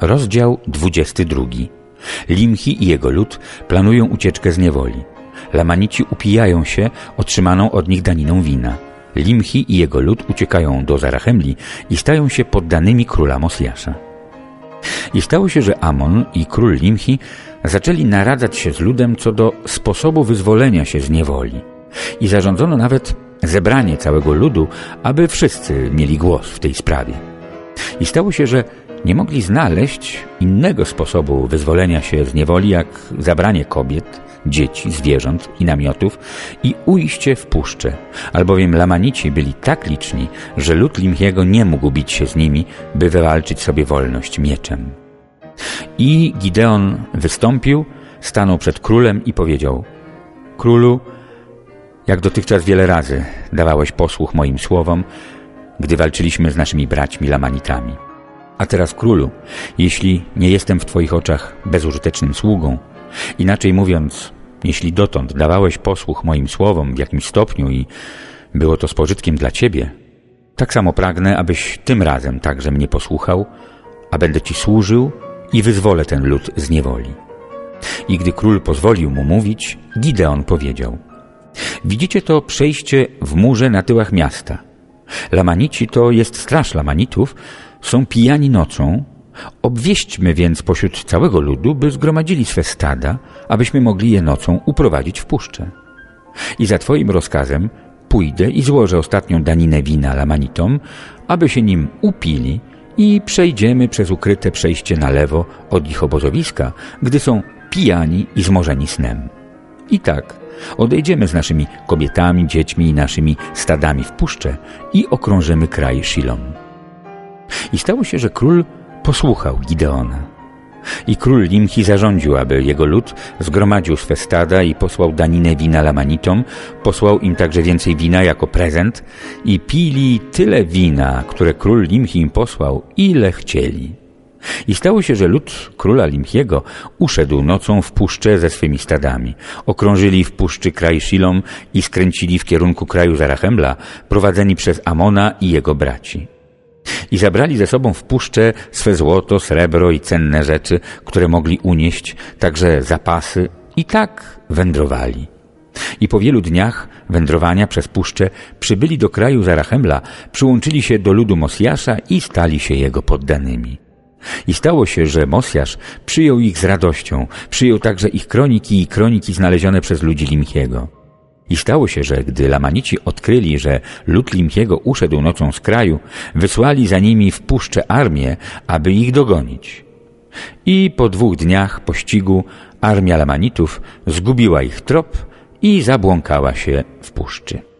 Rozdział 22. Limchi i jego lud planują ucieczkę z niewoli. Lamanici upijają się otrzymaną od nich daniną wina. Limchi i jego lud uciekają do Zarachemli i stają się poddanymi króla Mosjasza. I stało się, że Amon i król Limchi zaczęli naradzać się z ludem co do sposobu wyzwolenia się z niewoli. I zarządzono nawet zebranie całego ludu, aby wszyscy mieli głos w tej sprawie. I stało się, że nie mogli znaleźć innego sposobu wyzwolenia się z niewoli, jak zabranie kobiet, dzieci, zwierząt i namiotów i ujście w puszczę, albowiem Lamanici byli tak liczni, że lud Limchiego nie mógł bić się z nimi, by wywalczyć sobie wolność mieczem. I Gideon wystąpił, stanął przed królem i powiedział Królu, jak dotychczas wiele razy dawałeś posłuch moim słowom, gdy walczyliśmy z naszymi braćmi Lamanitami. A teraz królu, jeśli nie jestem w Twoich oczach bezużytecznym sługą, inaczej mówiąc, jeśli dotąd dawałeś posłuch moim słowom w jakimś stopniu i było to z pożytkiem dla Ciebie, tak samo pragnę, abyś tym razem także mnie posłuchał, a będę Ci służył i wyzwolę ten lud z niewoli. I gdy król pozwolił mu mówić, Gideon powiedział Widzicie to przejście w murze na tyłach miasta. Lamanici to jest straż Lamanitów, są pijani nocą, obwieśćmy więc pośród całego ludu, by zgromadzili swe stada, abyśmy mogli je nocą uprowadzić w puszczę. I za Twoim rozkazem pójdę i złożę ostatnią daninę wina Lamanitom, aby się nim upili i przejdziemy przez ukryte przejście na lewo od ich obozowiska, gdy są pijani i zmorzeni snem. I tak odejdziemy z naszymi kobietami, dziećmi i naszymi stadami w puszczę i okrążymy kraj Shilom. I stało się, że król posłuchał Gideona. I król Limchi zarządził, aby jego lud zgromadził swe stada i posłał daninę wina Lamanitom, posłał im także więcej wina jako prezent i pili tyle wina, które król Limchi im posłał, ile chcieli. I stało się, że lud króla Limchiego uszedł nocą w puszczę ze swymi stadami. Okrążyli w puszczy kraj Shilom i skręcili w kierunku kraju Zarachembla, prowadzeni przez Amona i jego braci i zabrali ze sobą w puszczę swe złoto, srebro i cenne rzeczy, które mogli unieść, także zapasy i tak wędrowali. I po wielu dniach wędrowania przez puszczę przybyli do kraju Zarachemla, przyłączyli się do ludu Mosjasza i stali się jego poddanymi. I stało się, że Mosjasz przyjął ich z radością, przyjął także ich kroniki i kroniki znalezione przez ludzi Limchiego. I stało się, że gdy Lamanici odkryli, że lud Limchiego uszedł nocą z kraju, wysłali za nimi w puszczę armię, aby ich dogonić. I po dwóch dniach pościgu armia Lamanitów zgubiła ich trop i zabłąkała się w puszczy.